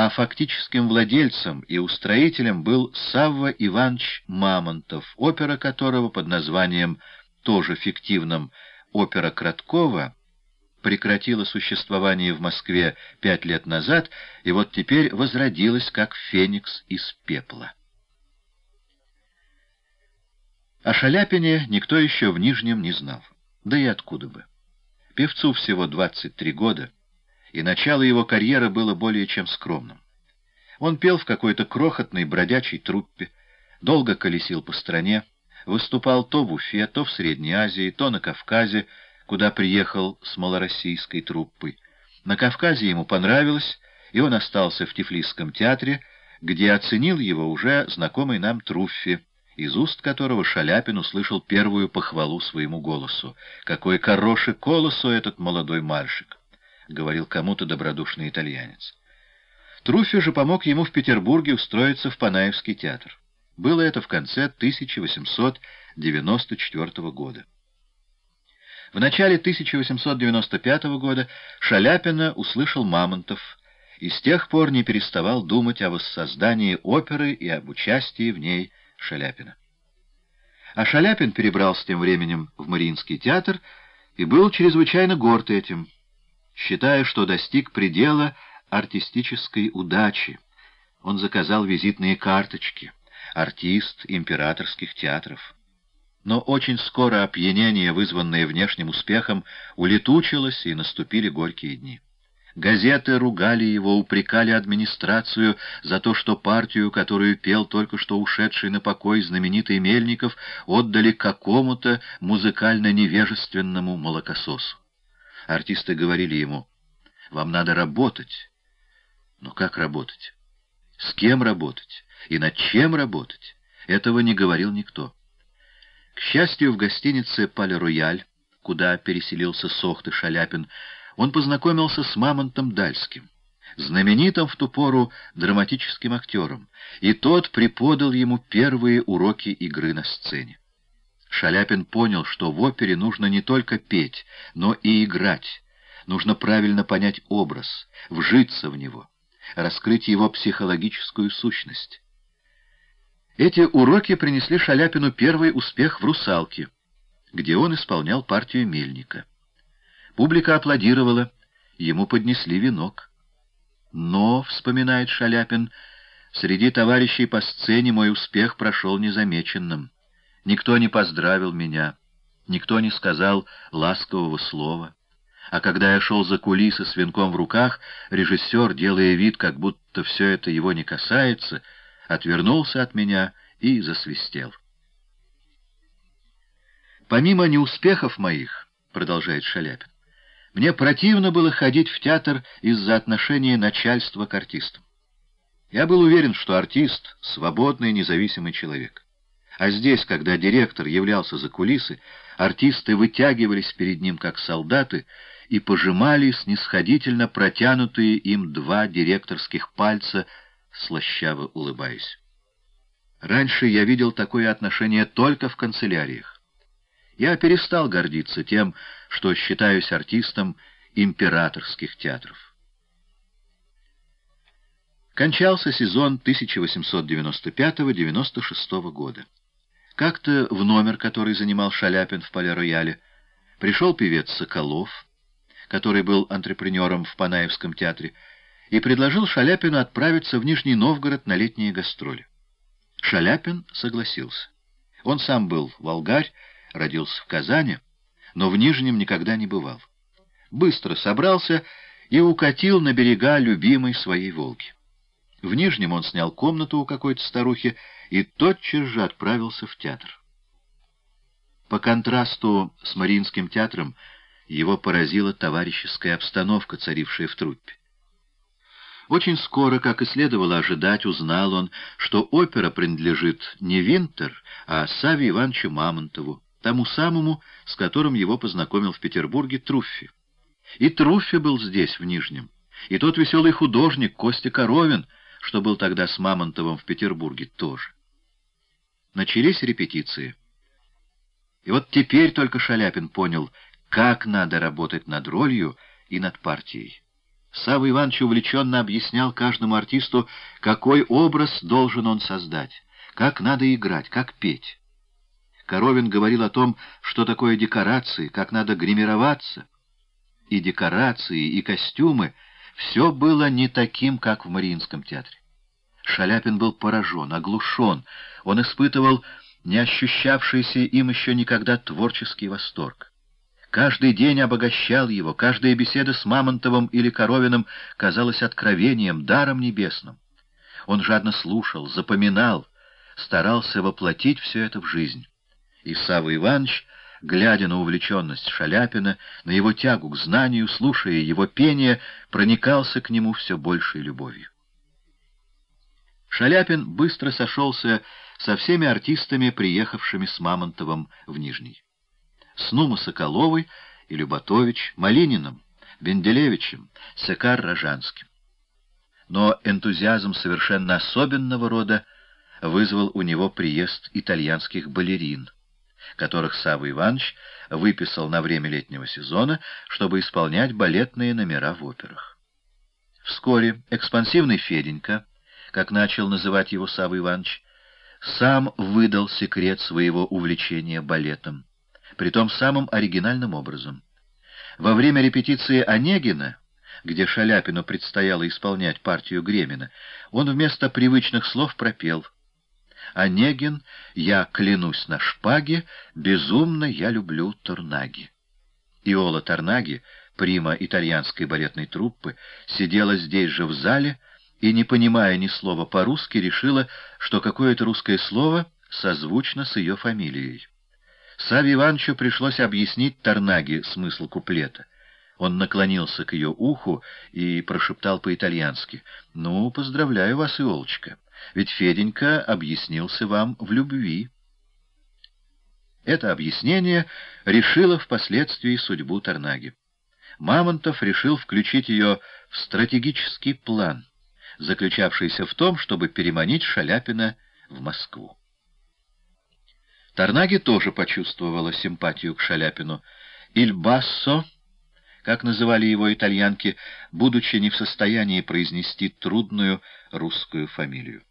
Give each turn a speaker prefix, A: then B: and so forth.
A: а фактическим владельцем и устроителем был Савва Иванович Мамонтов, опера которого под названием, тоже фиктивным, «Опера Краткова» прекратила существование в Москве пять лет назад и вот теперь возродилась как феникс из пепла. О Шаляпине никто еще в Нижнем не знал. Да и откуда бы. Певцу всего 23 года, и начало его карьеры было более чем скромным. Он пел в какой-то крохотной бродячей труппе, долго колесил по стране, выступал то в Уфе, то в Средней Азии, то на Кавказе, куда приехал с малороссийской труппой. На Кавказе ему понравилось, и он остался в Тифлисском театре, где оценил его уже знакомый нам Труффи, из уст которого Шаляпин услышал первую похвалу своему голосу. «Какой хороший колосу этот молодой мальчик!» — говорил кому-то добродушный итальянец. Труффи же помог ему в Петербурге устроиться в Панаевский театр. Было это в конце 1894 года. В начале 1895 года Шаляпина услышал Мамонтов и с тех пор не переставал думать о воссоздании оперы и об участии в ней Шаляпина. А Шаляпин перебрался тем временем в Мариинский театр и был чрезвычайно горд этим, считая, что достиг предела артистической удачи. Он заказал визитные карточки, артист императорских театров. Но очень скоро опьянение, вызванное внешним успехом, улетучилось, и наступили горькие дни. Газеты ругали его, упрекали администрацию за то, что партию, которую пел только что ушедший на покой знаменитый Мельников, отдали какому-то музыкально-невежественному молокососу. Артисты говорили ему, «Вам надо работать». Но как работать? С кем работать? И над чем работать? Этого не говорил никто. К счастью, в гостинице «Пале-Рояль», куда переселился Сохт и Шаляпин, он познакомился с Мамонтом Дальским, знаменитым в ту пору драматическим актером, и тот преподал ему первые уроки игры на сцене. Шаляпин понял, что в опере нужно не только петь, но и играть, нужно правильно понять образ, вжиться в него, раскрыть его психологическую сущность. Эти уроки принесли Шаляпину первый успех в «Русалке», где он исполнял партию Мельника. Публика аплодировала, ему поднесли венок. Но, — вспоминает Шаляпин, — среди товарищей по сцене мой успех прошел незамеченным. Никто не поздравил меня, никто не сказал ласкового слова. А когда я шел за кулисы с венком в руках, режиссер, делая вид, как будто все это его не касается, отвернулся от меня и засвистел. «Помимо неуспехов моих, — продолжает Шаляпин, мне противно было ходить в театр из-за отношения начальства к артистам. Я был уверен, что артист — свободный, независимый человек. А здесь, когда директор являлся за кулисы, артисты вытягивались перед ним как солдаты и пожимали снисходительно протянутые им два директорских пальца, слащаво улыбаясь. Раньше я видел такое отношение только в канцеляриях. Я перестал гордиться тем, что считаюсь артистом императорских театров. Кончался сезон 1895-96 года. Как-то в номер, который занимал Шаляпин в Поле-Рояле, пришел певец Соколов, который был антрепренером в Панаевском театре, и предложил Шаляпину отправиться в Нижний Новгород на летние гастроли. Шаляпин согласился. Он сам был волгарь, родился в Казани, но в Нижнем никогда не бывал. Быстро собрался и укатил на берега любимой своей Волги. В Нижнем он снял комнату у какой-то старухи и тотчас же отправился в театр. По контрасту с Мариинским театром его поразила товарищеская обстановка, царившая в труппе. Очень скоро, как и следовало ожидать, узнал он, что опера принадлежит не Винтер, а Саве Ивановичу Мамонтову, тому самому, с которым его познакомил в Петербурге Труффи. И Труффи был здесь, в Нижнем, и тот веселый художник Костя Коровин, что был тогда с Мамонтовым в Петербурге, тоже. Начались репетиции. И вот теперь только Шаляпин понял, как надо работать над ролью и над партией. Савва Иванович увлеченно объяснял каждому артисту, какой образ должен он создать, как надо играть, как петь. Коровин говорил о том, что такое декорации, как надо гримироваться. И декорации, и костюмы — все было не таким, как в Мариинском театре. Шаляпин был поражен, оглушен, он испытывал не ощущавшийся им еще никогда творческий восторг. Каждый день обогащал его, каждая беседа с Мамонтовым или Коровиным казалась откровением, даром небесным. Он жадно слушал, запоминал, старался воплотить все это в жизнь. И Савва Иванович, глядя на увлеченность Шаляпина, на его тягу к знанию, слушая его пение, проникался к нему все большей любовью. Шаляпин быстро сошелся со всеми артистами, приехавшими с Мамонтовым в Нижний с Нума Соколовой и Люботович, Малининым, Венделевичем, Секар Рожанским. Но энтузиазм совершенно особенного рода вызвал у него приезд итальянских балерин, которых Савва Иванович выписал на время летнего сезона, чтобы исполнять балетные номера в операх. Вскоре экспансивный Феденька, как начал называть его Савва Иванович, сам выдал секрет своего увлечения балетом притом самым оригинальным образом. Во время репетиции Онегина, где Шаляпину предстояло исполнять партию Гремина, он вместо привычных слов пропел «Онегин, я клянусь на шпаге, безумно я люблю Торнаги». Иола Торнаги, прима итальянской балетной труппы, сидела здесь же в зале и, не понимая ни слова по-русски, решила, что какое-то русское слово созвучно с ее фамилией. Саве Ивановичу пришлось объяснить Тарнаге смысл куплета. Он наклонился к ее уху и прошептал по-итальянски. «Ну, поздравляю вас, Иолочка, ведь Феденька объяснился вам в любви». Это объяснение решило впоследствии судьбу Тарнаги. Мамонтов решил включить ее в стратегический план, заключавшийся в том, чтобы переманить Шаляпина в Москву. Тарнаги тоже почувствовала симпатию к Шаляпину. «Иль Бассо», как называли его итальянки, будучи не в состоянии произнести трудную русскую фамилию.